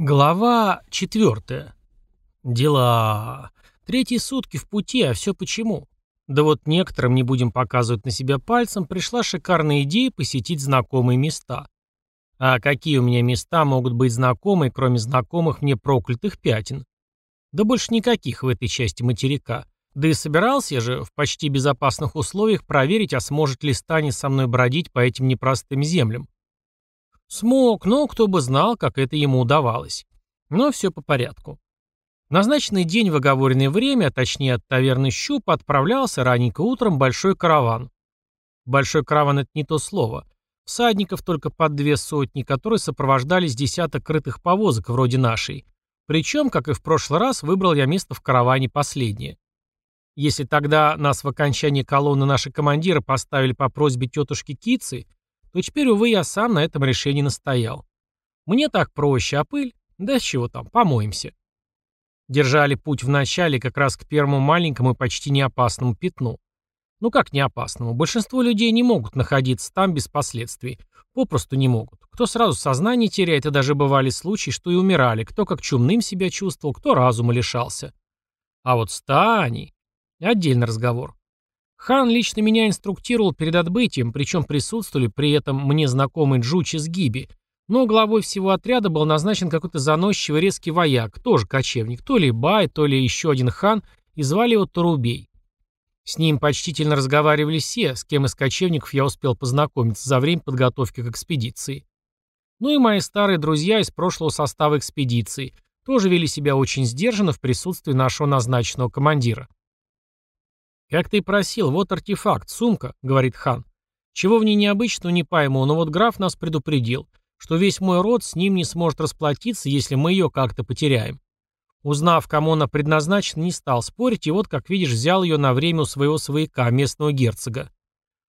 Глава четвертая. Дела. Третьи сутки в пути, а все почему? Да вот некоторым, не будем показывать на себя пальцем, пришла шикарная идея посетить знакомые места. А какие у меня места могут быть знакомые, кроме знакомых мне проклятых пятен? Да больше никаких в этой части материка. Да и собирался я же в почти безопасных условиях проверить, а сможет ли Стани со мной бродить по этим непростым землям. Смог, но кто бы знал, как это ему удавалось. Но все по порядку. Назначенный день в оговоренное время, а точнее от таверны Щуп, отправлялся раненько утром большой караван. Большой караван — это не то слово. Всадников только под две сотни, которые сопровождались десяток крытых повозок вроде нашей. Причем, как и в прошлый раз, выбрал я место в караване последнее. Если тогда нас в окончании колонны наши командиры поставили по просьбе тетушки Кицы, то теперь, увы, я сам на этом решении настоял. Мне так проще, а пыль? Да с чего там, помоемся. Держали путь вначале как раз к первому маленькому и почти неопасному пятну. Ну как неопасному? Большинство людей не могут находиться там без последствий. Попросту не могут. Кто сразу сознание теряет, и даже бывали случаи, что и умирали, кто как чумным себя чувствовал, кто разума лишался. А вот стани... Отдельный разговор. Хан лично меня инструктировал перед отбытием, причем присутствовали при этом мне знакомый Джучи с Гиби, но главой всего отряда был назначен какой-то заносчивый резкий вояк, тоже кочевник, то ли Бай, то ли еще один хан, и звали его Турубей. С ним почтительно разговаривали все, с кем из кочевников я успел познакомиться за время подготовки к экспедиции. Ну и мои старые друзья из прошлого состава экспедиции тоже вели себя очень сдержанно в присутствии нашего назначенного командира. «Как ты и просил, вот артефакт, сумка», — говорит хан. «Чего в ней необычного, не пойму, но вот граф нас предупредил, что весь мой род с ним не сможет расплатиться, если мы ее как-то потеряем. Узнав, кому она предназначена, не стал спорить, и вот, как видишь, взял ее на время у своего свояка, местного герцога.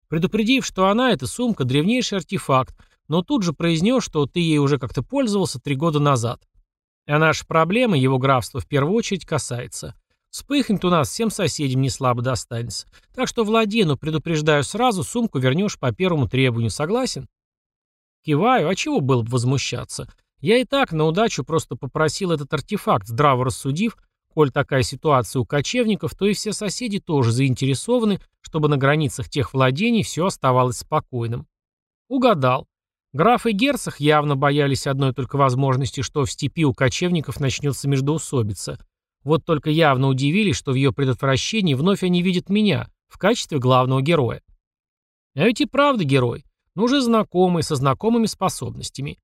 Предупредив, что она, эта сумка, древнейший артефакт, но тут же произнес, что ты ей уже как-то пользовался три года назад. А наши проблемы его графства в первую очередь касается. Вспыхнет у нас, всем соседям не слабо достанется. Так что, Владену, предупреждаю сразу, сумку вернешь по первому требованию. Согласен? Киваю, а чего было бы возмущаться? Я и так на удачу просто попросил этот артефакт, здраво рассудив, коль такая ситуация у кочевников, то и все соседи тоже заинтересованы, чтобы на границах тех владений все оставалось спокойным. Угадал. Граф и герцог явно боялись одной только возможности, что в степи у кочевников начнется междоусобица, вот только явно удивились, что в ее предотвращении вновь они видят меня в качестве главного героя. А ведь и правда герой, но уже знакомый, со знакомыми способностями.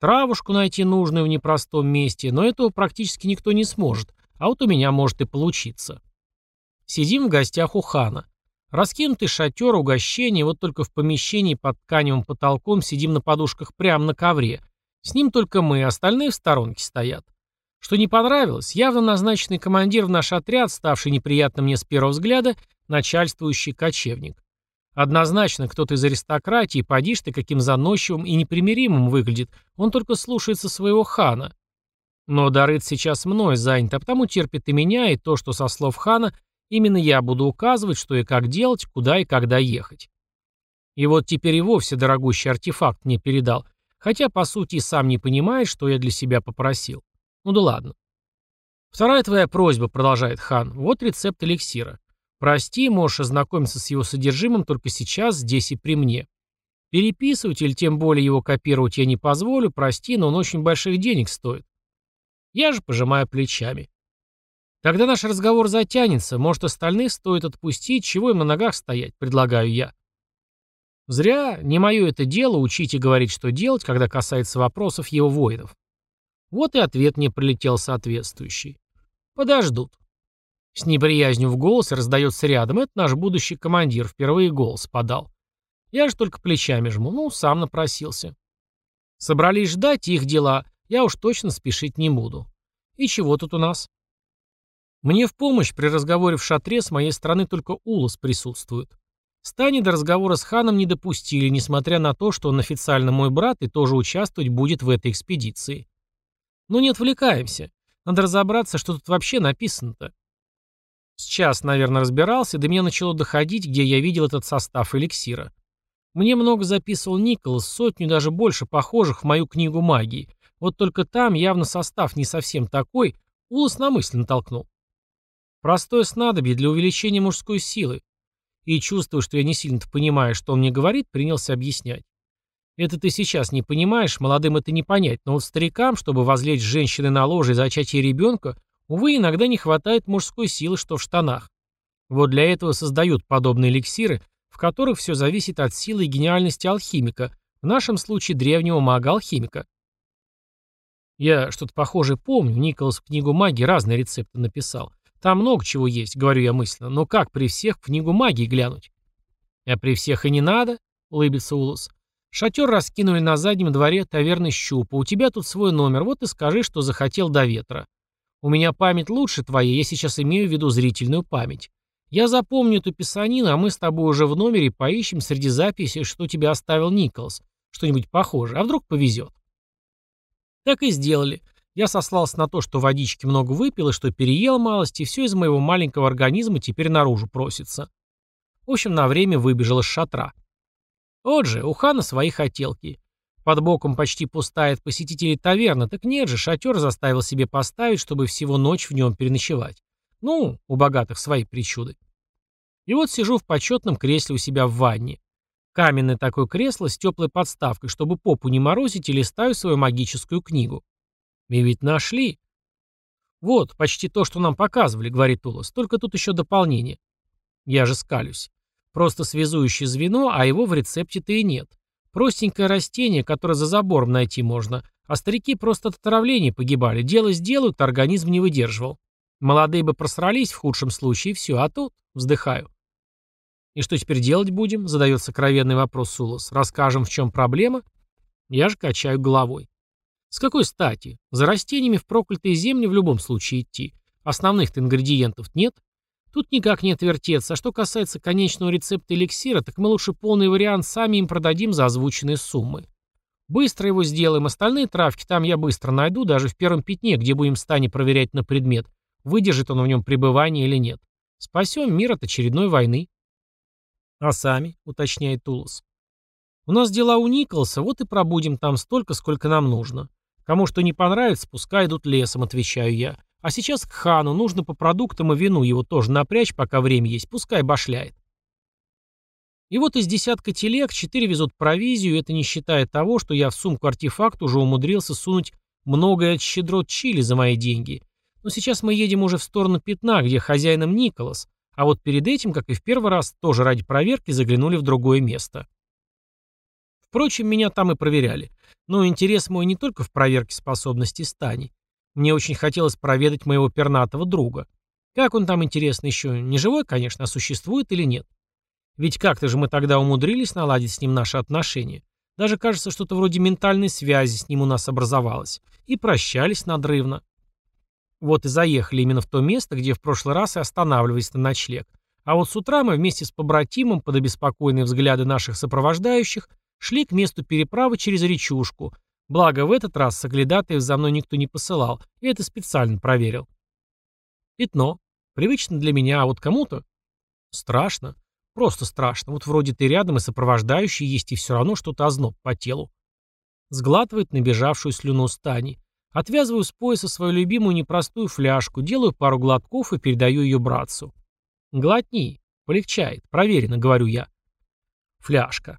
Травушку найти нужную в непростом месте, но этого практически никто не сможет, а вот у меня может и получиться. Сидим в гостях у хана. Раскинутый шатер, угощение, вот только в помещении под тканевым потолком сидим на подушках прямо на ковре. С ним только мы, остальные в сторонке стоят. Что не понравилось, явно назначенный командир в наш отряд, ставший неприятным мне с первого взгляда, начальствующий кочевник. Однозначно, кто-то из аристократии, поди ты, каким заносчивым и непримиримым выглядит, он только слушается своего хана. Но Дарыт сейчас мной занят, а потому терпит и меня, и то, что со слов хана, именно я буду указывать, что и как делать, куда и когда ехать. И вот теперь и вовсе дорогущий артефакт мне передал, хотя, по сути, и сам не понимает, что я для себя попросил. Ну да ладно. Вторая твоя просьба, продолжает хан, вот рецепт эликсира. Прости, можешь ознакомиться с его содержимым только сейчас, здесь и при мне. Переписывать или тем более его копировать я не позволю, прости, но он очень больших денег стоит. Я же пожимаю плечами. Тогда наш разговор затянется, может, остальных стоит отпустить, чего им на ногах стоять, предлагаю я. Зря, не мое это дело учить и говорить, что делать, когда касается вопросов его воинов. Вот и ответ мне прилетел соответствующий. Подождут. С неприязнью в голосе раздается рядом. Это наш будущий командир, впервые голос подал. Я же только плечами жму, ну, сам напросился. Собрались ждать их дела, я уж точно спешить не буду. И чего тут у нас? Мне в помощь при разговоре в шатре с моей стороны только Улас присутствует. Стани до разговора с ханом не допустили, несмотря на то, что он официально мой брат и тоже участвовать будет в этой экспедиции. Ну не отвлекаемся. Надо разобраться, что тут вообще написано-то. Сейчас, наверное, разбирался, до меня начало доходить, где я видел этот состав эликсира. Мне много записывал Николас, сотню, даже больше похожих в мою книгу магии. Вот только там явно состав не совсем такой, Улас на мысль натолкнул. Простое снадобье для увеличения мужской силы. И, чувствуя, что я не сильно-то понимаю, что он мне говорит, принялся объяснять. Это ты сейчас не понимаешь, молодым это не понять, но вот старикам, чтобы возлечь женщины на ложе и зачатие ребенка, увы, иногда не хватает мужской силы, что в штанах. Вот для этого создают подобные эликсиры, в которых все зависит от силы и гениальности алхимика, в нашем случае древнего мага-алхимика. Я что-то похожее помню, Николас в книгу магии разные рецепты написал. Там много чего есть, говорю я мысленно, но как при всех в книгу магии глянуть? А при всех и не надо, улыбится Улус. Шатер раскинули на заднем дворе таверны Щупа. У тебя тут свой номер, вот и скажи, что захотел до ветра. У меня память лучше твоей, я сейчас имею в виду зрительную память. Я запомню эту писанину, а мы с тобой уже в номере поищем среди записей, что тебе оставил Николас. Что-нибудь похожее, а вдруг повезет. Так и сделали. Я сослался на то, что водички много выпил и что переел малость, и все из моего маленького организма теперь наружу просится. В общем, на время выбежал из шатра. Вот же, у хана свои хотелки. Под боком почти пустая от посетителей таверна, так нет же, шатер заставил себе поставить, чтобы всего ночь в нем переночевать. Ну, у богатых свои причуды. И вот сижу в почетном кресле у себя в ванне. Каменное такое кресло с теплой подставкой, чтобы попу не морозить, и листаю свою магическую книгу. И ведь нашли. Вот, почти то, что нам показывали, говорит Улас, только тут еще дополнение. Я же скалюсь. Просто связующее звено, а его в рецепте-то и нет. Простенькое растение, которое за забором найти можно. А старики просто от отравления погибали. Дело сделают, организм не выдерживал. Молодые бы просрались в худшем случае, и все. А тут вздыхаю. «И что теперь делать будем?» — задает сокровенный вопрос Сулос. «Расскажем, в чем проблема?» Я же качаю головой. С какой стати? За растениями в проклятые земли в любом случае идти. Основных-то ингредиентов нет. Тут никак не отвертеться, а что касается конечного рецепта эликсира, так мы лучше полный вариант сами им продадим за озвученные суммы. Быстро его сделаем, остальные травки там я быстро найду, даже в первом пятне, где будем стане проверять на предмет, выдержит он в нем пребывание или нет. Спасем мир от очередной войны. А сами, уточняет Тулос. У нас дела у Николса, вот и пробудем там столько, сколько нам нужно. Кому что не понравится, пускай идут лесом, отвечаю я. А сейчас к хану, нужно по продуктам и вину его тоже напрячь, пока время есть, пускай башляет. И вот из десятка телег четыре везут провизию, это не считая того, что я в сумку артефакт уже умудрился сунуть многое от щедрот чили за мои деньги. Но сейчас мы едем уже в сторону пятна, где хозяином Николас, а вот перед этим, как и в первый раз, тоже ради проверки заглянули в другое место. Впрочем, меня там и проверяли. Но интерес мой не только в проверке способностей стани. Мне очень хотелось проведать моего пернатого друга. Как он там, интересно, еще не живой, конечно, а существует или нет? Ведь как-то же мы тогда умудрились наладить с ним наши отношения. Даже, кажется, что-то вроде ментальной связи с ним у нас образовалось. И прощались надрывно. Вот и заехали именно в то место, где в прошлый раз и останавливались на ночлег. А вот с утра мы вместе с побратимом, под обеспокоенные взгляды наших сопровождающих, шли к месту переправы через речушку, Благо, в этот раз соглядатаев за мной никто не посылал, и это специально проверил. Пятно. Привычно для меня, а вот кому-то... Страшно. Просто страшно. Вот вроде ты рядом и сопровождающий есть, и все равно что-то озноб по телу. Сглатывает набежавшую слюну стани. Отвязываю с пояса свою любимую непростую фляжку, делаю пару глотков и передаю ее братцу. Глотни. Полегчает. Проверено, говорю я. Фляжка.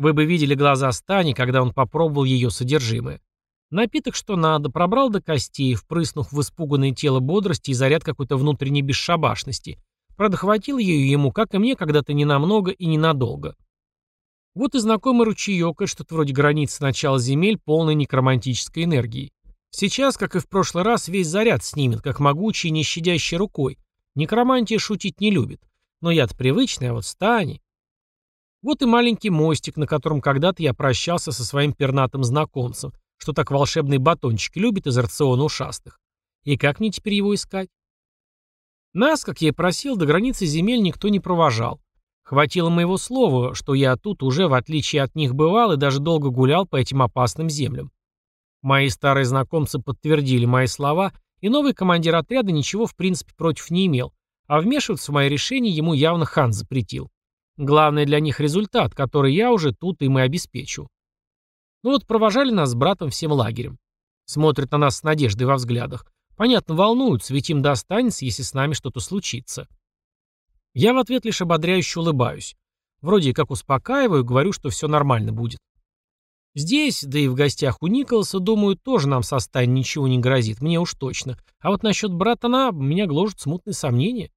Вы бы видели глаза Стани, когда он попробовал ее содержимое. Напиток что надо, пробрал до костей, впрыснув в испуганное тело бодрости и заряд какой-то внутренней бесшабашности. Правда, хватило ее ему, как и мне, когда-то ненамного и ненадолго. Вот и знакомый ручеек, что-то вроде границы начала земель, полной некромантической энергии. Сейчас, как и в прошлый раз, весь заряд снимет, как могучий, не щадящей рукой. Некромантия шутить не любит. Но я-то привычный, а вот Стани... Вот и маленький мостик, на котором когда-то я прощался со своим пернатым знакомцем, что так волшебные батончики любит из рациона ушастых. И как мне теперь его искать? Нас, как я и просил, до границы земель никто не провожал. Хватило моего слова, что я тут уже, в отличие от них, бывал и даже долго гулял по этим опасным землям. Мои старые знакомцы подтвердили мои слова, и новый командир отряда ничего в принципе против не имел, а вмешиваться в мои решения ему явно хан запретил. Главное для них результат, который я уже тут им и обеспечу. Ну вот провожали нас с братом всем лагерем. Смотрят на нас с надеждой во взглядах. Понятно, волнуются, ведь им достанется, если с нами что-то случится. Я в ответ лишь ободряюще улыбаюсь. Вроде как успокаиваю, говорю, что все нормально будет. Здесь, да и в гостях у Николаса, думаю, тоже нам со Стань ничего не грозит, мне уж точно. А вот насчет брата на меня гложет смутные сомнения.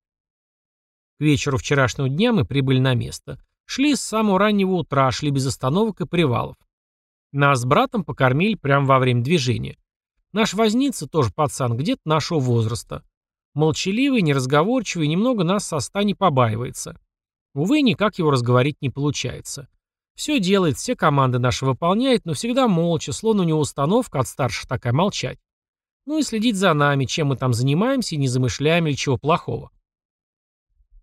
Вечеру вчерашнего дня мы прибыли на место. Шли с самого раннего утра, шли без остановок и привалов. Нас с братом покормили прямо во время движения. Наш возница, тоже пацан, где-то нашего возраста. Молчаливый, неразговорчивый, немного нас со Стани побаивается. Увы, никак его разговорить не получается. Все делает, все команды наши выполняет, но всегда молча, словно у него установка от старших такая молчать. Ну и следить за нами, чем мы там занимаемся и не замышляем ли чего плохого.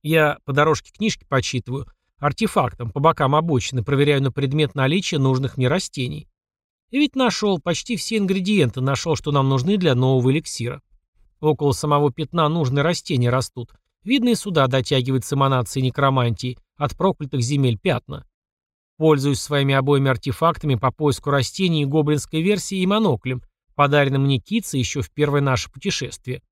Я по дорожке книжки почитываю, артефактом, по бокам обочины, проверяю на предмет наличия нужных мне растений. И ведь нашел, почти все ингредиенты нашел, что нам нужны для нового эликсира. Около самого пятна нужные растения растут. Видно и сюда дотягивается эманации некромантии, от проклятых земель пятна. Пользуюсь своими обоими артефактами по поиску растений и гоблинской версии и моноклем, подаренным мне Китце еще в первое наше путешествие.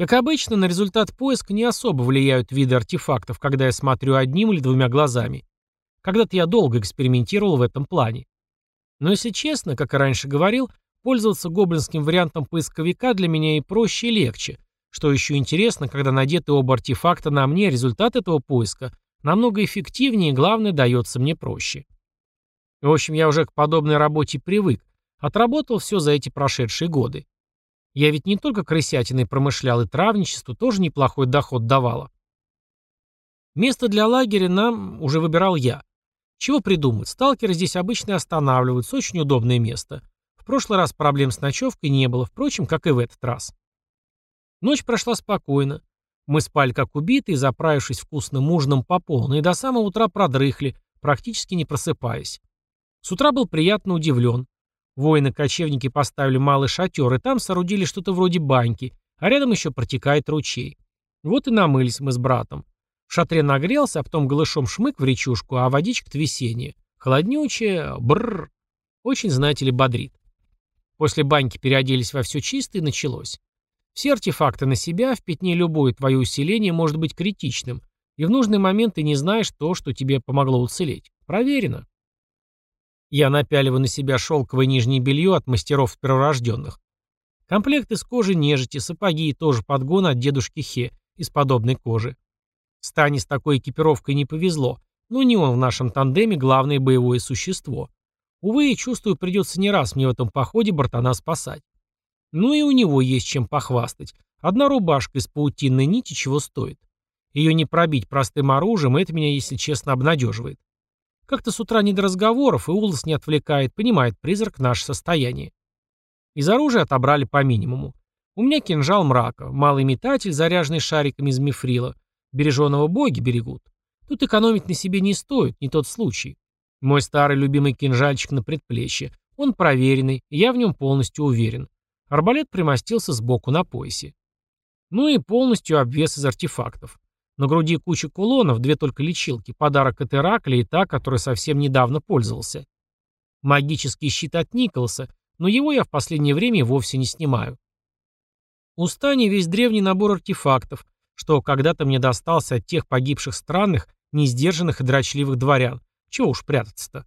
Как обычно, на результат поиска не особо влияют виды артефактов, когда я смотрю одним или двумя глазами. Когда-то я долго экспериментировал в этом плане. Но если честно, как и раньше говорил, пользоваться гоблинским вариантом поисковика для меня и проще, и легче. Что еще интересно, когда надеты оба артефакта на мне, результат этого поиска намного эффективнее и, главное, дается мне проще. В общем, я уже к подобной работе привык, отработал все за эти прошедшие годы. Я ведь не только крысятиной промышлял, и травничество тоже неплохой доход давало. Место для лагеря нам уже выбирал я. Чего придумать, сталкеры здесь обычно останавливаются, очень удобное место. В прошлый раз проблем с ночевкой не было, впрочем, как и в этот раз. Ночь прошла спокойно. Мы спали как убитые, заправившись вкусным ужином по полной, и до самого утра продрыхли, практически не просыпаясь. С утра был приятно удивлен. Воины-кочевники поставили малый шатер, и там соорудили что-то вроде баньки, а рядом еще протекает ручей. Вот и намылись мы с братом. В шатре нагрелся, а потом голышом шмык в речушку, а водичка-то весенняя. Холоднючая, бррр. Очень, знаете ли, бодрит. После баньки переоделись во все чистое и началось. Все артефакты на себя, в пятне любое твое усиление может быть критичным, и в нужный момент ты не знаешь то, что тебе помогло уцелеть. Проверено. Я напяливаю на себя шелковое нижнее белье от мастеров перворожденных. Комплект из кожи нежити, сапоги и тоже подгон от дедушки Хе из подобной кожи. Стане с такой экипировкой не повезло, но не он в нашем тандеме главное боевое существо. Увы, чувствую, придется не раз мне в этом походе бортана спасать. Ну и у него есть чем похвастать. Одна рубашка из паутинной нити чего стоит. Ее не пробить простым оружием, это меня, если честно, обнадеживает. Как-то с утра не до разговоров, и Улас не отвлекает, понимает призрак наше состояние. Из оружия отобрали по минимуму. У меня кинжал мрака, малый метатель, заряженный шариками из мифрила. Береженого боги берегут. Тут экономить на себе не стоит, не тот случай. Мой старый любимый кинжальчик на предплечье. Он проверенный, я в нем полностью уверен. Арбалет примостился сбоку на поясе. Ну и полностью обвес из артефактов. На груди куча кулонов, две только лечилки, подарок от Иракля и та, которой совсем недавно пользовался. Магический щит от Николаса, но его я в последнее время вовсе не снимаю. У Стани весь древний набор артефактов, что когда-то мне достался от тех погибших странных, несдержанных и дрочливых дворян. Чего уж прятаться-то?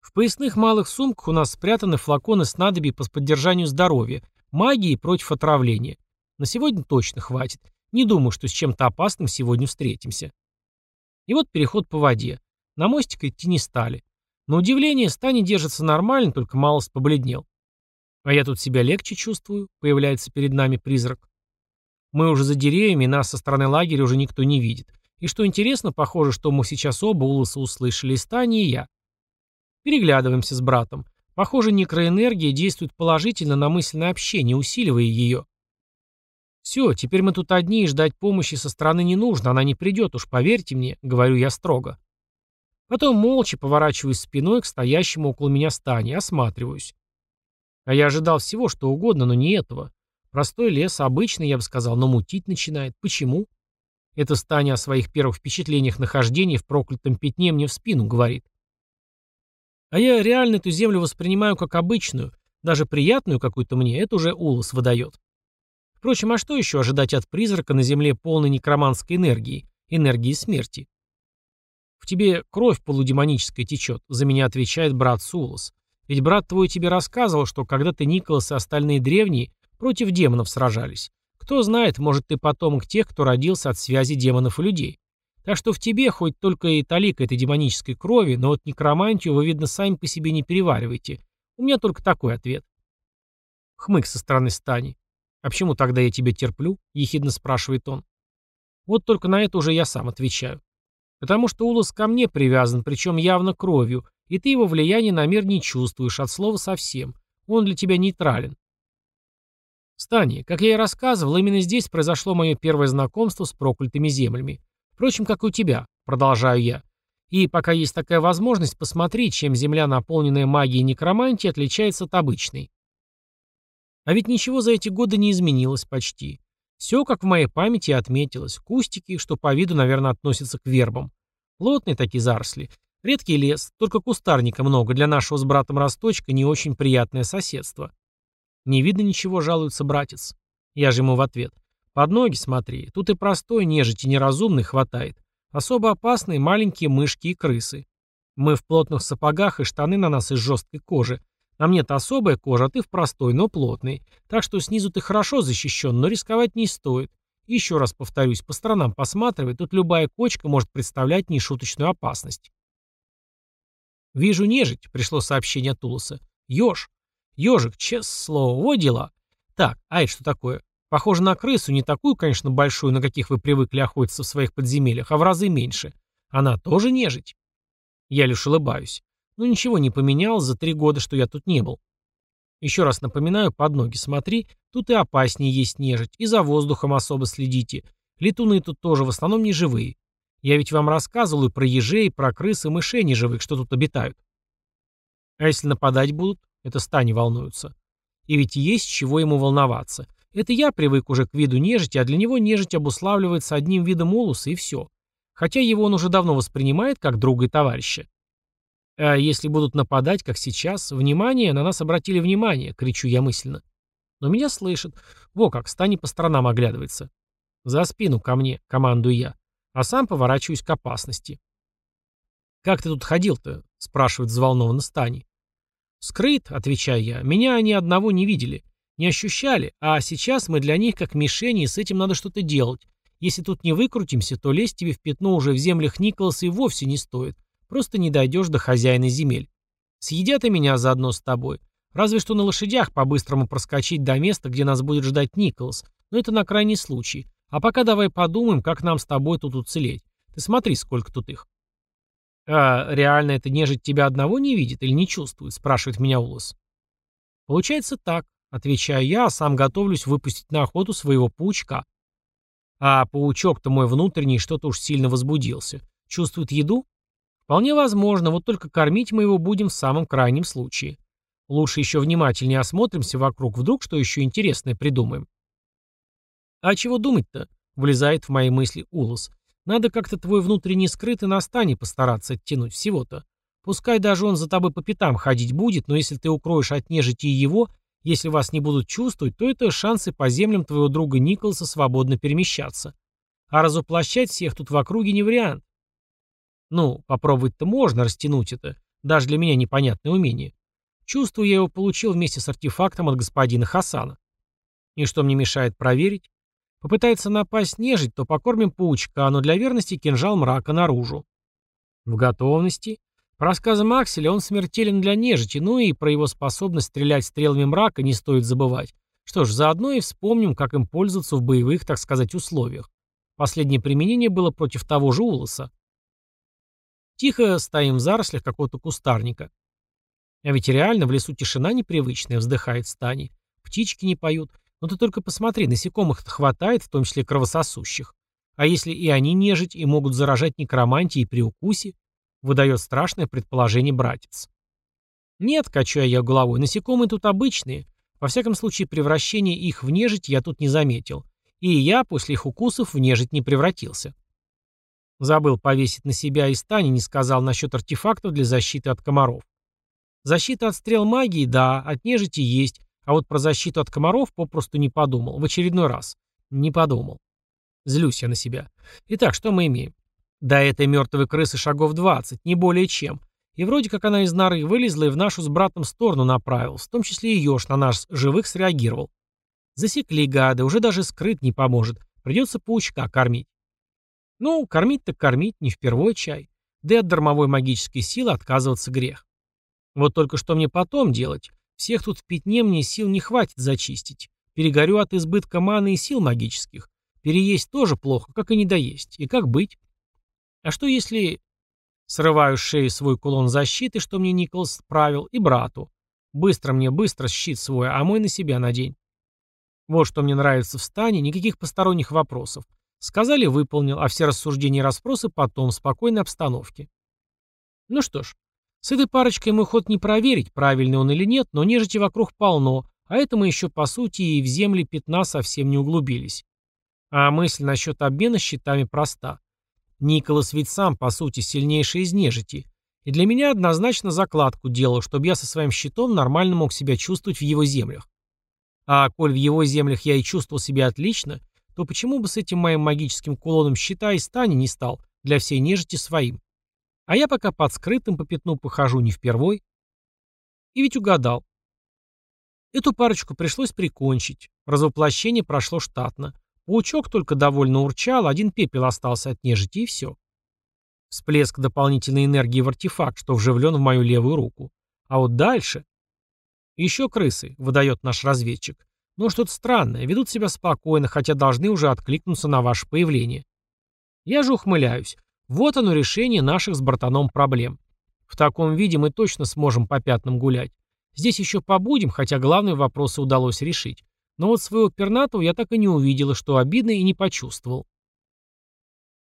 В поясных малых сумках у нас спрятаны флаконы снадобий по поддержанию здоровья, магии против отравления. На сегодня точно хватит. Не думаю, что с чем-то опасным сегодня встретимся. И вот переход по воде. На мостик идти не стали. На удивление, Стани держится нормально, только малость побледнел. А я тут себя легче чувствую, появляется перед нами призрак. Мы уже за деревьями, нас со стороны лагеря уже никто не видит. И что интересно, похоже, что мы сейчас оба улоса услышали, и Стани, и я. Переглядываемся с братом. Похоже, некроэнергия действует положительно на мысленное общение, усиливая ее. «Все, теперь мы тут одни, и ждать помощи со стороны не нужно, она не придет, уж поверьте мне», — говорю я строго. Потом молча поворачиваюсь спиной к стоящему около меня стане, осматриваюсь. А я ожидал всего, что угодно, но не этого. Простой лес, обычный, я бы сказал, но мутить начинает. Почему? Это Стане о своих первых впечатлениях нахождения в проклятом пятне мне в спину говорит. А я реально эту землю воспринимаю как обычную, Даже приятную какую-то мне это уже Улос выдает. Впрочем, а что еще ожидать от призрака на земле полной некроманской энергии, энергии смерти? В тебе кровь полудемоническая течет, за меня отвечает брат Сулос. Ведь брат твой тебе рассказывал, что когда-то Николас и остальные древние против демонов сражались. Кто знает, может, ты потомок тех, кто родился от связи демонов и людей. Так что в тебе хоть только и талика этой демонической крови, но вот некромантию вы, видно, сами по себе не перевариваете. У меня только такой ответ. Хмык со стороны Стани. «А почему тогда я тебя терплю?» — ехидно спрашивает он. Вот только на это уже я сам отвечаю. Потому что Улас ко мне привязан, причем явно кровью, и ты его влияния на мир не чувствуешь, от слова совсем. Он для тебя нейтрален. Стани, как я и рассказывал, именно здесь произошло мое первое знакомство с проклятыми землями. Впрочем, как и у тебя, продолжаю я. И пока есть такая возможность, посмотри, чем земля, наполненная магией некромантии, отличается от обычной. А ведь ничего за эти годы не изменилось почти. Все, как в моей памяти, отметилось. Кустики, что по виду, наверное, относятся к вербам. Плотные такие заросли. Редкий лес, только кустарника много. Для нашего с братом росточка не очень приятное соседство. Не видно ничего, жалуется братец. Я же ему в ответ. Под ноги смотри. Тут и простой нежити неразумный хватает. Особо опасные маленькие мышки и крысы. Мы в плотных сапогах и штаны на нас из жесткой кожи. На мне-то особая кожа, а ты в простой, но плотный. Так что снизу ты хорошо защищен, но рисковать не стоит. еще раз повторюсь, по сторонам посматривай, тут любая кочка может представлять нешуточную опасность. «Вижу нежить», — пришло сообщение от Улуса. «Еж. Ежик, честное слово, во дела. Так, а это что такое? Похоже на крысу, не такую, конечно, большую, на каких вы привыкли охотиться в своих подземельях, а в разы меньше. Она тоже нежить?» Я лишь улыбаюсь. Но ничего не поменялось за три года, что я тут не был. Еще раз напоминаю, под ноги смотри, тут и опаснее есть нежить, и за воздухом особо следите. Летуны тут тоже в основном не живые. Я ведь вам рассказывал и про ежей, и про крыс, и мышей неживых, что тут обитают. А если нападать будут, это стани волнуются. И ведь есть чего ему волноваться. Это я привык уже к виду нежити, а для него нежить обуславливается одним видом улуса, и все. Хотя его он уже давно воспринимает как друга и товарища. А если будут нападать, как сейчас, внимание, на нас обратили внимание, кричу я мысленно. Но меня слышат. Во как, стани по сторонам оглядывается. За спину ко мне, командую я. А сам поворачиваюсь к опасности. «Как ты тут ходил-то?» — спрашивает взволнованно Стани. «Скрыт», — отвечаю я. «Меня они одного не видели, не ощущали, а сейчас мы для них как мишени, и с этим надо что-то делать. Если тут не выкрутимся, то лезть тебе в пятно уже в землях Николаса и вовсе не стоит. Просто не дойдешь до хозяина земель. Съедят и меня заодно с тобой. Разве что на лошадях по-быстрому проскочить до места, где нас будет ждать Николас. Но это на крайний случай. А пока давай подумаем, как нам с тобой тут уцелеть. Ты смотри, сколько тут их. А реально это нежить тебя одного не видит или не чувствует? Спрашивает меня Улас. Получается так, отвечаю я, а сам готовлюсь выпустить на охоту своего паучка. А паучок-то мой внутренний что-то уж сильно возбудился. Чувствует еду? Вполне возможно, вот только кормить мы его будем в самом крайнем случае. Лучше еще внимательнее осмотримся вокруг, вдруг что еще интересное придумаем. А чего думать-то? Влезает в мои мысли Улос. Надо как-то твой внутренний скрытый на стане постараться оттянуть всего-то. Пускай даже он за тобой по пятам ходить будет, но если ты укроешь от нежити его, если вас не будут чувствовать, то это шансы по землям твоего друга Николаса свободно перемещаться. А разуплощать всех тут в округе не вариант. Ну, попробовать-то можно растянуть это. Даже для меня непонятное умение. Чувствую, я его получил вместе с артефактом от господина Хасана. И что мне мешает проверить? Попытается напасть нежить, то покормим паучка, но для верности кинжал мрака наружу. В готовности. По рассказам Акселя он смертелен для нежити, ну и про его способность стрелять стрелами мрака не стоит забывать. Что ж, заодно и вспомним, как им пользоваться в боевых, так сказать, условиях. Последнее применение было против того же Улоса. Тихо стоим в зарослях какого-то кустарника. А ведь реально в лесу тишина непривычная, вздыхает Стани. Птички не поют. Но ты только посмотри, насекомых-то хватает, в том числе кровососущих. А если и они нежить и могут заражать некромантией при укусе? Выдает страшное предположение братец. Нет, качаю я головой, насекомые тут обычные. Во всяком случае, превращение их в нежить я тут не заметил. И я после их укусов в нежить не превратился. Забыл повесить на себя и стани, не сказал насчет артефактов для защиты от комаров. Защита от стрел магии, да, от нежити есть, а вот про защиту от комаров попросту не подумал. В очередной раз. Не подумал. Злюсь я на себя. Итак, что мы имеем? До этой мертвой крысы шагов 20, не более чем. И вроде как она из норы вылезла и в нашу с братом сторону направилась, в том числе и еж на нас живых среагировал. Засекли гады, уже даже скрыт не поможет. Придется паучка кормить. Ну, кормить так кормить, не впервой чай. Да и от дармовой магической силы отказываться грех. Вот только что мне потом делать? Всех тут в пятне мне сил не хватит зачистить. Перегорю от избытка маны и сил магических. Переесть тоже плохо, как и не доесть. И как быть? А что если... Срываю с шеи свой кулон защиты, что мне Николас справил, и брату. Быстро мне, быстро щит свой, а мой на себя надень. Вот что мне нравится в стане, никаких посторонних вопросов. Сказали, выполнил, а все рассуждения и расспросы потом, в спокойной обстановке. Ну что ж, с этой парочкой мы ход не проверить, правильный он или нет, но нежити вокруг полно, а это мы еще, по сути, и в земли пятна совсем не углубились. А мысль насчет обмена щитами проста. Николас ведь сам, по сути, сильнейший из нежити. И для меня однозначно закладку делал, чтобы я со своим щитом нормально мог себя чувствовать в его землях. А коль в его землях я и чувствовал себя отлично, то почему бы с этим моим магическим кулоном щита и стани не стал для всей нежити своим? А я пока под скрытым по пятну похожу не впервой. И ведь угадал. Эту парочку пришлось прикончить. Развоплощение прошло штатно. Паучок только довольно урчал, один пепел остался от нежити, и все. Всплеск дополнительной энергии в артефакт, что вживлен в мою левую руку. А вот дальше... Еще крысы, выдает наш разведчик. Но что-то странное, ведут себя спокойно, хотя должны уже откликнуться на ваше появление. Я же ухмыляюсь. Вот оно решение наших с братаном проблем. В таком виде мы точно сможем по пятнам гулять. Здесь еще побудем, хотя главные вопросы удалось решить. Но вот своего пернатого я так и не увидела, что обидно и не почувствовал.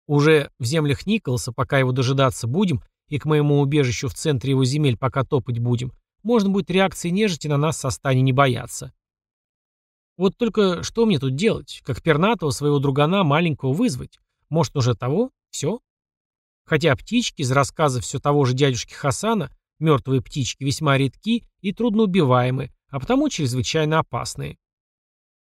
Уже в землях Николаса, пока его дожидаться будем, и к моему убежищу в центре его земель пока топать будем, можно будет реакции нежити на нас со стани не бояться. Вот только что мне тут делать? Как пернатого своего другана маленького вызвать? Может, уже того? Все? Хотя птички из рассказов все того же дядюшки Хасана, мертвые птички, весьма редки и трудноубиваемы, а потому чрезвычайно опасные.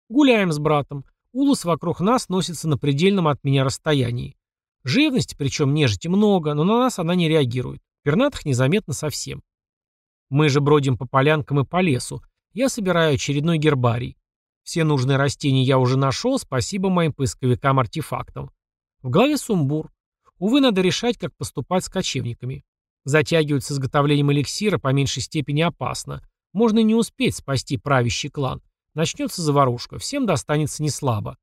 Гуляем с братом. Улус вокруг нас носится на предельном от меня расстоянии. Живности, причем нежити много, но на нас она не реагирует. Пернатых незаметно совсем. Мы же бродим по полянкам и по лесу. Я собираю очередной гербарий. Все нужные растения я уже нашел, спасибо моим поисковикам-артефактам. В голове сумбур. Увы, надо решать, как поступать с кочевниками. Затягивать с изготовлением эликсира по меньшей степени опасно. Можно не успеть спасти правящий клан. Начнется заварушка, всем достанется неслабо.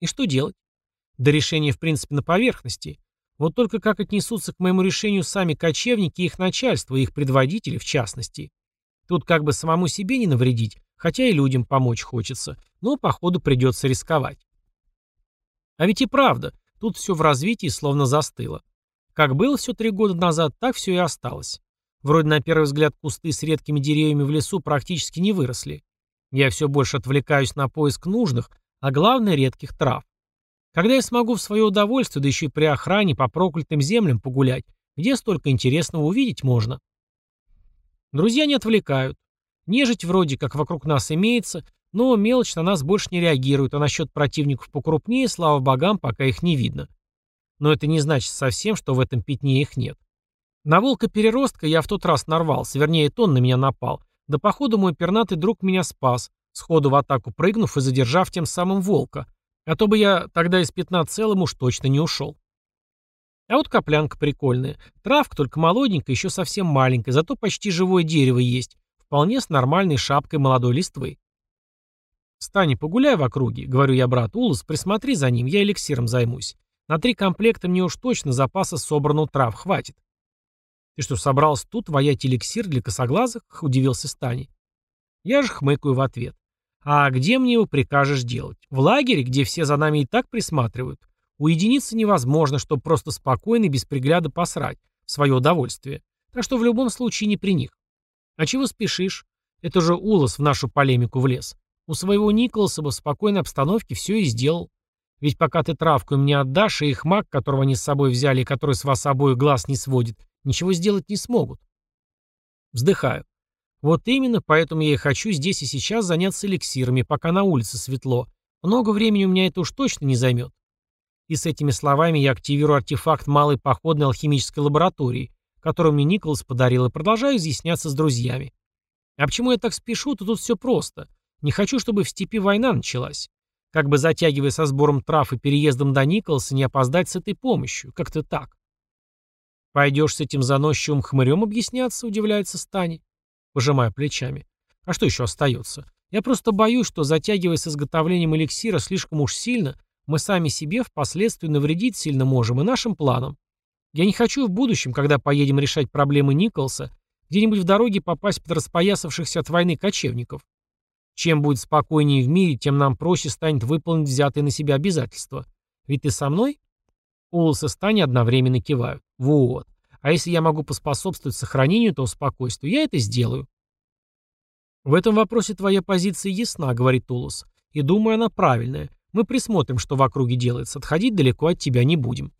И что делать? До решения, в принципе, на поверхности. Вот только как отнесутся к моему решению сами кочевники и их начальство, и их предводители в частности. Тут как бы самому себе не навредить, хотя и людям помочь хочется, но, походу, придется рисковать. А ведь и правда, тут все в развитии словно застыло. Как было все три года назад, так все и осталось. Вроде на первый взгляд кусты с редкими деревьями в лесу практически не выросли. Я все больше отвлекаюсь на поиск нужных, а главное редких трав. Когда я смогу в свое удовольствие, да еще и при охране по проклятым землям погулять, где столько интересного увидеть можно? Друзья не отвлекают. Нежить вроде как вокруг нас имеется, но мелочь на нас больше не реагирует, а насчет противников покрупнее, слава богам, пока их не видно. Но это не значит совсем, что в этом пятне их нет. На волка-переростка я в тот раз нарвался, вернее, тон на меня напал, да походу мой пернатый друг меня спас, сходу в атаку прыгнув и задержав тем самым волка. А то бы я тогда из пятна целым уж точно не ушел. А вот коплянка прикольная. Травка только молоденькая, еще совсем маленькая, зато почти живое дерево есть. Вполне с нормальной шапкой молодой листвы. «Стань, погуляй в округе», — говорю я брату Улас, присмотри за ним, я эликсиром займусь. На три комплекта мне уж точно запаса собранного трав хватит. «Ты что, собрался тут воять эликсир для косоглазых?» — удивился Стани. Я же хмыкаю в ответ. «А где мне его прикажешь делать? В лагере, где все за нами и так присматривают? Уединиться невозможно, чтобы просто спокойно и без пригляда посрать, в свое удовольствие. Так что в любом случае не при них. А чего спешишь? Это же Улас в нашу полемику влез. У своего Николаса бы в спокойной обстановке все и сделал. Ведь пока ты травку им не отдашь, и их маг, которого они с собой взяли и который с вас обоих глаз не сводит, Ничего сделать не смогут. Вздыхаю. Вот именно, поэтому я и хочу здесь и сейчас заняться эликсирами, пока на улице светло. Много времени у меня это уж точно не займет. И с этими словами я активирую артефакт малой походной алхимической лаборатории, которую мне Николас подарил, и продолжаю изъясняться с друзьями. А почему я так спешу, то тут все просто. Не хочу, чтобы в степи война началась. Как бы затягивая со сбором трав и переездом до Николаса, не опоздать с этой помощью. Как-то так. «Пойдешь с этим заносчивым хмырем объясняться?» — удивляется Стани. Пожимая плечами. «А что еще остается? Я просто боюсь, что, затягивая с изготовлением эликсира слишком уж сильно, мы сами себе впоследствии навредить сильно можем и нашим планам. Я не хочу в будущем, когда поедем решать проблемы Николса, где-нибудь в дороге попасть под распоясавшихся от войны кочевников. Чем будет спокойнее в мире, тем нам проще станет выполнить взятые на себя обязательства. Ведь ты со мной? Улас и Стани одновременно кивают. Вот. А если я могу поспособствовать сохранению этого спокойствия, я это сделаю. В этом вопросе твоя позиция ясна, говорит Улас. И думаю, она правильная. Мы присмотрим, что в округе делается. Отходить далеко от тебя не будем.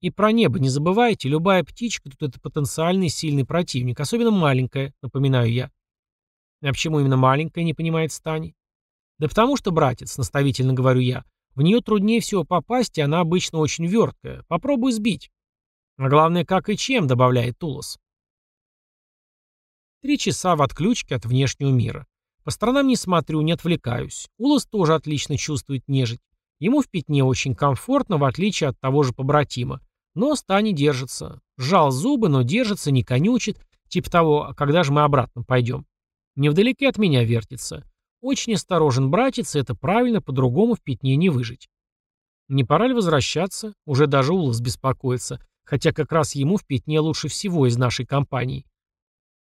И про небо не забывайте, любая птичка тут это потенциальный сильный противник, особенно маленькая, напоминаю я. А почему именно маленькая, не понимает Стани? Да потому что, братец, наставительно говорю я, в нее труднее всего попасть, и она обычно очень верткая. Попробуй сбить. А главное, как и чем, добавляет Тулос. Три часа в отключке от внешнего мира. По сторонам не смотрю, не отвлекаюсь. Улас тоже отлично чувствует нежить. Ему в пятне очень комфортно, в отличие от того же побратима. Но Стани держится. Сжал зубы, но держится, не конючит. Типа того, «А когда же мы обратно пойдем? Невдалеке от меня вертится. Очень осторожен братец, это правильно, по-другому в пятне не выжить. Не пора ли возвращаться? Уже даже Улас беспокоится. Хотя как раз ему в пятне лучше всего из нашей компании.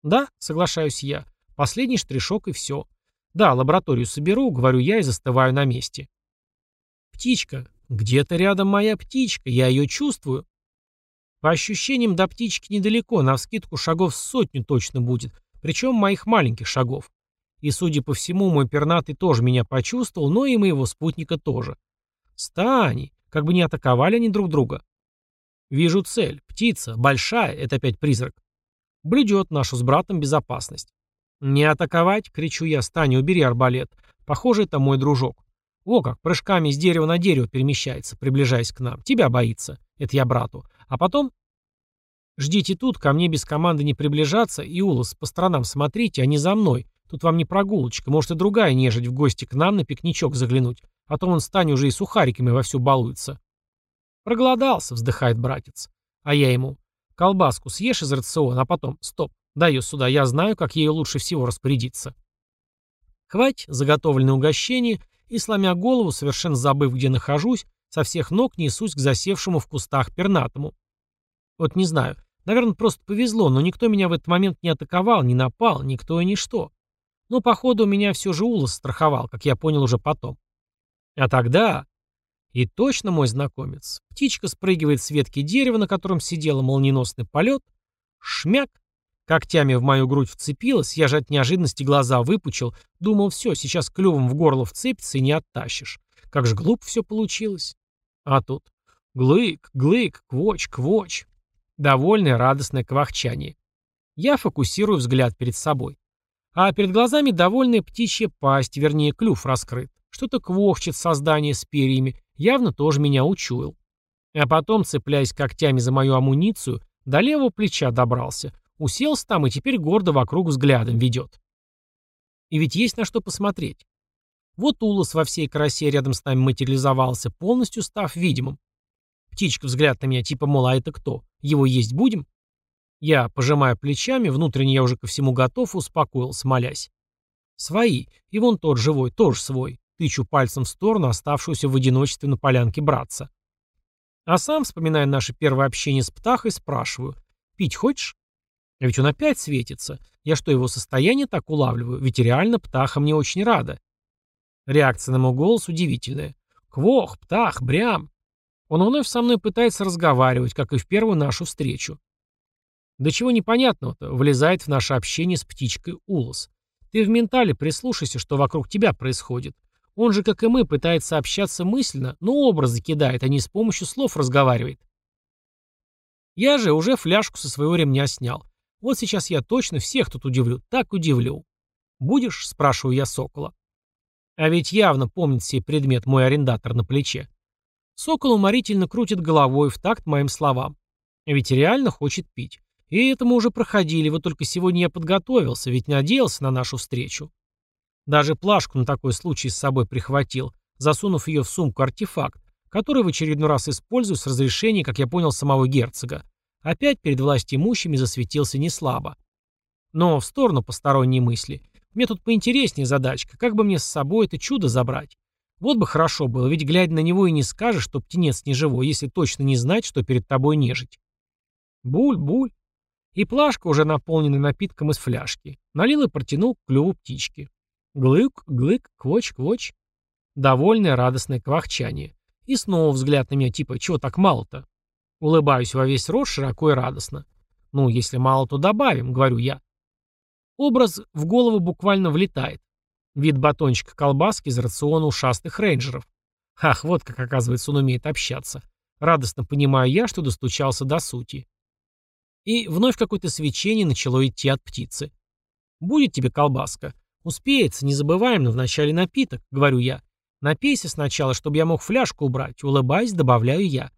Да, соглашаюсь я. Последний штришок и все. Да, лабораторию соберу, говорю я и застываю на месте. Птичка. Где-то рядом моя птичка, я ее чувствую. По ощущениям, до птички недалеко, навскидку шагов сотню точно будет, причем моих маленьких шагов. И, судя по всему, мой пернатый тоже меня почувствовал, но и моего спутника тоже. Стани, как бы не атаковали они друг друга. Вижу цель. Птица, большая, это опять призрак. Блюдет нашу с братом безопасность. «Не атаковать!» — кричу я. «Стань, убери арбалет. Похоже, это мой дружок. О как, прыжками с дерева на дерево перемещается, приближаясь к нам. Тебя боится. Это я брату. А потом... Ждите тут, ко мне без команды не приближаться, и Улас, по сторонам смотрите, а не за мной. Тут вам не прогулочка, может и другая нежить в гости к нам на пикничок заглянуть, а то он Стань уже и сухариками вовсю балуется. Проголодался, вздыхает братец. А я ему, колбаску съешь из рациона, а потом, стоп, дай ее сюда, я знаю, как ею лучше всего распорядиться. Хвать заготовленное угощение и, сломя голову, совершенно забыв, где нахожусь, со всех ног несусь к засевшему в кустах пернатому. Вот не знаю, наверное, просто повезло, но никто меня в этот момент не атаковал, не напал, никто и ничто. Но, походу, меня все же Улас страховал, как я понял уже потом. А тогда... И точно мой знакомец. Птичка спрыгивает с ветки дерева, на котором сидела молниеносный полет. Шмяк. Когтями в мою грудь вцепилась, я же от неожиданности глаза выпучил. Думал, все, сейчас клювом в горло вцепится и не оттащишь. Как же глупо все получилось. А тут глык, глык, квоч, квоч. Довольное, радостное квахчание. Я фокусирую взгляд перед собой. А перед глазами довольная птичья пасть, вернее, клюв раскрыт. Что-то квохчет создание с перьями, явно тоже меня учуял. А потом, цепляясь когтями за мою амуницию, до левого плеча добрался, уселся там и теперь гордо вокруг взглядом ведет. И ведь есть на что посмотреть. Вот Улас во всей красе рядом с нами материализовался, полностью став видимым. Птичка взгляд на меня, типа, мол, а это кто? Его есть будем? Я, пожимая плечами, внутренне я уже ко всему готов, успокоился, молясь. Свои. И вон тот живой, тоже свой. Тычу пальцем в сторону оставшуюся в одиночестве на полянке братца. А сам, вспоминая наше первое общение с Птахой, спрашиваю. «Пить хочешь?» А ведь он опять светится. Я что, его состояние так улавливаю? Ведь реально Птаха мне очень рада. Реакция на мой голос удивительная. Квох, птах, брям. Он вновь со мной пытается разговаривать, как и в первую нашу встречу. Да чего непонятного-то, влезает в наше общение с птичкой Улос. Ты в ментале прислушайся, что вокруг тебя происходит. Он же, как и мы, пытается общаться мысленно, но образы кидает, а не с помощью слов разговаривает. Я же уже фляжку со своего ремня снял. Вот сейчас я точно всех тут удивлю, так удивлю. Будешь? Спрашиваю я Сокола. А ведь явно помнит себе предмет мой арендатор на плече. Сокол уморительно крутит головой в такт моим словам. Ведь реально хочет пить. И это мы уже проходили, вот только сегодня я подготовился, ведь надеялся на нашу встречу. Даже плашку на такой случай с собой прихватил, засунув ее в сумку-артефакт, который в очередной раз использую с разрешения, как я понял, самого герцога. Опять перед властимущими засветился неслабо. Но в сторону посторонней мысли. Мне тут поинтереснее задачка, как бы мне с собой это чудо забрать. Вот бы хорошо было, ведь глядя на него и не скажешь, что птенец не живой, если точно не знать, что перед тобой нежить. Буль-буль. И плашка, уже наполненная напитком из фляжки. Налил и протянул к клюву птички. Глык, глык, квоч-квоч. Довольное радостное квахчание. И снова взгляд на меня, типа, чего так мало-то? Улыбаюсь во весь рот широко и радостно. Ну, если мало, то добавим, говорю я. Образ в голову буквально влетает. Вид батончика колбаски из рациона ушастых рейнджеров. Ах, вот как, оказывается, он умеет общаться. Радостно понимаю я, что достучался до сути. И вновь какое-то свечение начало идти от птицы. «Будет тебе колбаска. Успеется, не забываем, но вначале напиток», — говорю я. «Напейся сначала, чтобы я мог фляжку убрать», — улыбаясь, добавляю я.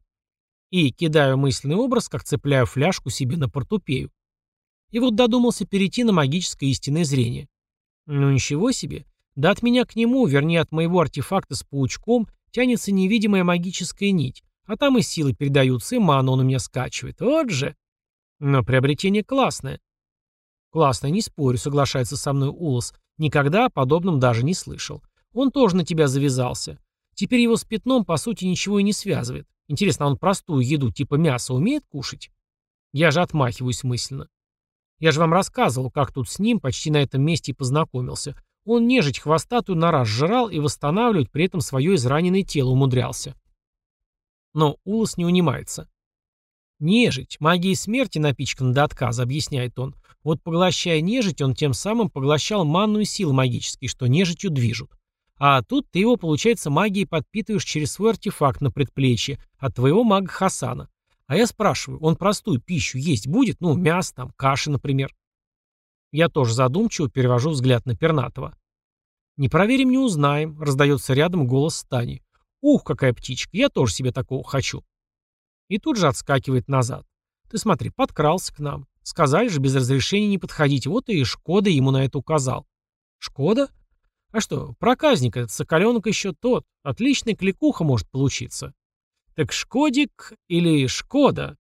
И кидаю мысленный образ, как цепляю фляжку себе на портупею. И вот додумался перейти на магическое истинное зрение. Ну ничего себе. Да от меня к нему, вернее от моего артефакта с паучком, тянется невидимая магическая нить, а там и силы передаются, и ману он у меня скачивает. Вот же. Но приобретение классное. Классное, не спорю, соглашается со мной Улас. Никогда о подобном даже не слышал. Он тоже на тебя завязался. Теперь его с пятном, по сути, ничего и не связывает. Интересно, а он простую еду типа мяса умеет кушать? Я же отмахиваюсь мысленно. Я же вам рассказывал, как тут с ним почти на этом месте и познакомился. Он нежить хвостатую на раз жрал и восстанавливать при этом свое израненное тело умудрялся. Но Улас не унимается. Нежить, магией смерти напичкана до отказа, объясняет он. Вот поглощая нежить, он тем самым поглощал манную силу магические, что нежитью движут. А тут ты его, получается, магией подпитываешь через свой артефакт на предплечье от твоего мага Хасана. А я спрашиваю, он простую пищу есть будет? Ну, мясо там, каши, например. Я тоже задумчиво перевожу взгляд на Пернатова. «Не проверим, не узнаем», — раздается рядом голос Стани. «Ух, какая птичка, я тоже себе такого хочу». И тут же отскакивает назад. «Ты смотри, подкрался к нам. Сказали же, без разрешения не подходить. Вот и Шкода ему на это указал». «Шкода? А что, проказник этот соколенок еще тот. Отличный кликуха может получиться. Так Шкодик или Шкода?